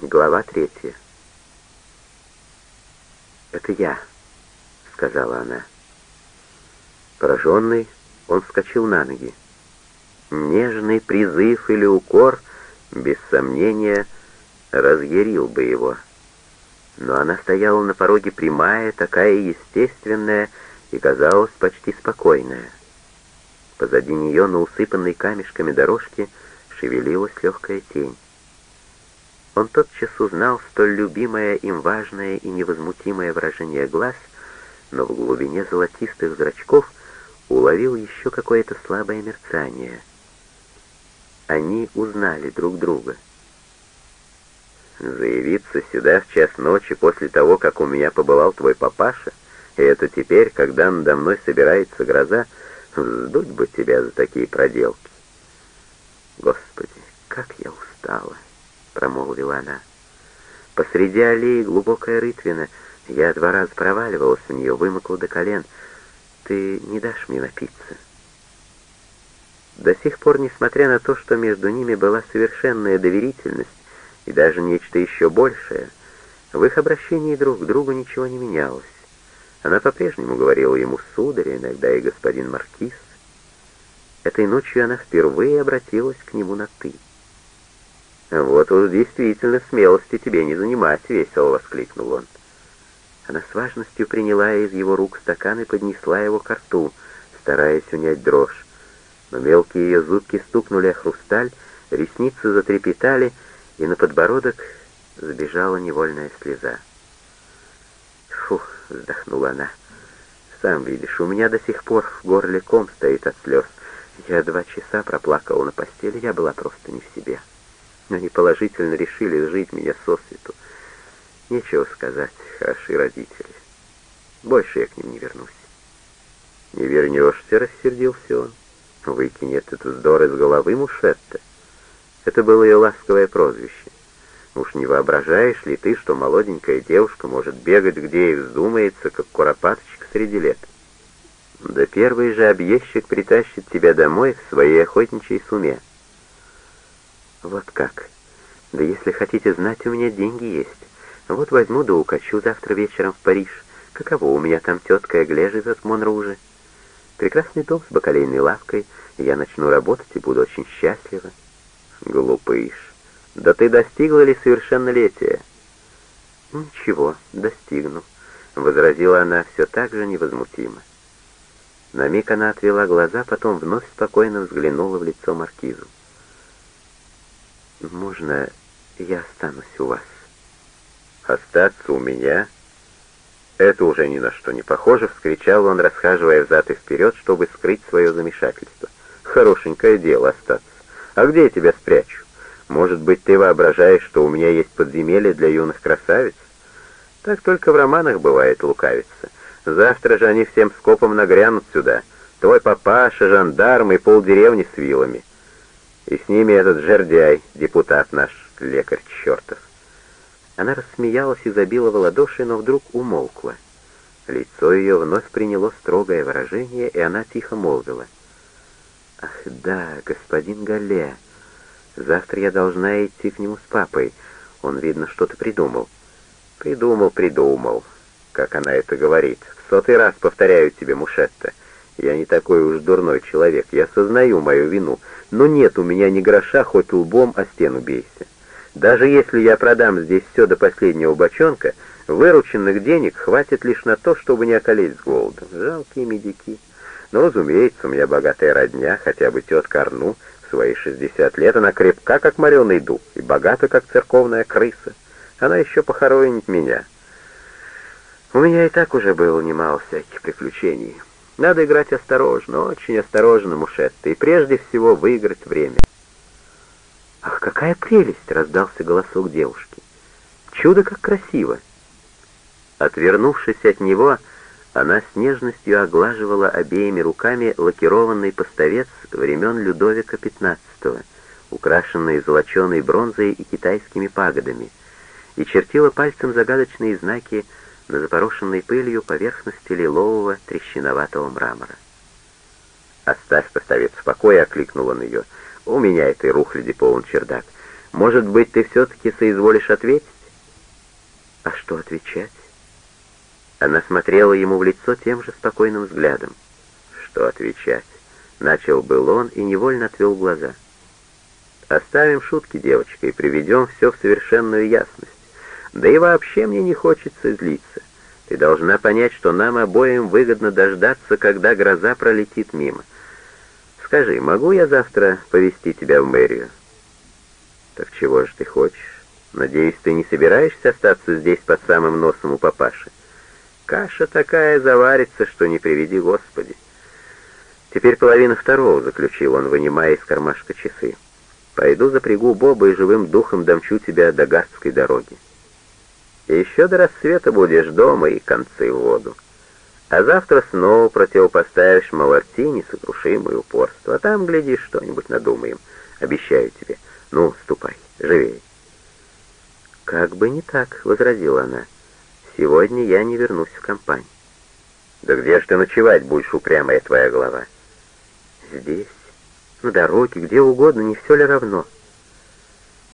Глава третья. «Это я», — сказала она. Пораженный, он вскочил на ноги. Нежный призыв или укор, без сомнения, разъярил бы его. Но она стояла на пороге прямая, такая естественная и казалась почти спокойная. Позади нее на усыпанной камешками дорожке шевелилась легкая тень. Он тотчас узнал столь любимое им важное и невозмутимое выражение глаз, но в глубине золотистых зрачков уловил еще какое-то слабое мерцание. Они узнали друг друга. «Заявиться сюда в час ночи после того, как у меня побывал твой папаша, и это теперь, когда надо мной собирается гроза, вздуть бы тебя за такие проделки. Господи, как я устала!» Промолвила она. Посреди аллеи глубокая рытвина. Я два раза проваливалась в нее, вымокла до колен. Ты не дашь мне напиться?» До сих пор, несмотря на то, что между ними была совершенная доверительность и даже нечто еще большее, в их обращении друг к другу ничего не менялось. Она по-прежнему говорила ему «сударь», иногда и «господин Маркиз». Этой ночью она впервые обратилась к нему на «ты». «Вот уж действительно смелости тебе не занимать», — весело воскликнул он. Она с важностью приняла из его рук стакан и поднесла его к рту, стараясь унять дрожь. Но мелкие ее зубки стукнули о хрусталь, ресницы затрепетали, и на подбородок сбежала невольная слеза. «Фух», — вздохнула она, — «сам видишь, у меня до сих пор в горле ком стоит от слез. Я два часа проплакала на постели, я была просто не в себе». Они положительно решили жить меня сосвету. Нечего сказать, хороши родители. Больше я к ним не вернусь. «Не вернешься», — рассердился он. «Выкинь этот вздор из головы, Мушетта». Это было ее ласковое прозвище. Уж не воображаешь ли ты, что молоденькая девушка может бегать где ей вздумается, как куропаточка среди лет? Да первый же объездчик притащит тебя домой в своей охотничьей суме. Вот как. Да если хотите знать, у меня деньги есть. Вот возьму да укачу завтра вечером в Париж. Каково у меня там тетка Эгле живет в Монруже. Прекрасный дом с бакалейной лавкой. Я начну работать и буду очень счастлива. Глупыш. Да ты достигла ли совершеннолетия? Ничего, достигну, возразила она все так же невозмутимо. На миг она отвела глаза, потом вновь спокойно взглянула в лицо маркизу. «Можно я останусь у вас?» «Остаться у меня?» «Это уже ни на что не похоже», — вскричал он, расхаживая взад и вперед, чтобы скрыть свое замешательство. «Хорошенькое дело остаться. А где я тебя спрячу? Может быть, ты воображаешь, что у меня есть подземелье для юных красавиц? Так только в романах бывает лукавица. Завтра же они всем скопом нагрянут сюда. Твой папаша, жандарм и полдеревни с вилами. И с ними этот жердяй, депутат наш, лекарь чертов. Она рассмеялась и забила в ладоши, но вдруг умолкла. Лицо ее вновь приняло строгое выражение, и она тихо молвила. «Ах да, господин Гале, завтра я должна идти к нему с папой. Он, видно, что-то придумал». «Придумал, придумал», как она это говорит. В сотый раз повторяю тебе, Мушетта. Я не такой уж дурной человек, я сознаю мою вину, но нет у меня ни гроша, хоть лбом о стену бейся. Даже если я продам здесь все до последнего бочонка, вырученных денег хватит лишь на то, чтобы не околеть с голоду. Жалкие медики. Но, разумеется, у меня богатая родня, хотя бы тетка Арну, в свои 60 лет она крепка, как мореный дуб, и богата, как церковная крыса. Она еще похоронит меня. У меня и так уже было немало всяких приключений. Надо играть осторожно, очень осторожно, Мушетта, и прежде всего выиграть время. «Ах, какая прелесть!» — раздался голосок девушки. «Чудо, как красиво!» Отвернувшись от него, она с нежностью оглаживала обеими руками лакированный поставец времен Людовика XV, украшенный золоченой бронзой и китайскими пагодами, и чертила пальцем загадочные знаки на запорошенной пылью поверхности лилового трещиноватого мрамора. «Оставь поставец в покое», — окликнул он ее. «У меня этой рухляди полон чердак. Может быть, ты все-таки соизволишь ответить? А что отвечать? Она смотрела ему в лицо тем же спокойным взглядом. Что отвечать? Начал был он и невольно отвел глаза. Оставим шутки, девочка, и приведем все в совершенную ясность. Да и вообще мне не хочется злиться. Ты должна понять, что нам обоим выгодно дождаться, когда гроза пролетит мимо. Скажи, могу я завтра повезти тебя в мэрию? Так чего же ты хочешь? Надеюсь, ты не собираешься остаться здесь под самым носом у папаши? Каша такая заварится, что не приведи Господи. Теперь половина второго, заключил он, вынимая из кармашка часы. Пойду запрягу Боба и живым духом домчу тебя до Гардской дороги. Еще до рассвета будешь дома и концы в воду. А завтра снова противопоставишь Маларти несокрушимое упорство. А там, глядишь, что-нибудь надумаем. Обещаю тебе. Ну, ступай, живей. «Как бы не так», — возразила она. «Сегодня я не вернусь в компанию». «Да где же ты ночевать будешь, упрямая твоя голова?» «Здесь, на дороге, где угодно, не все ли равно?»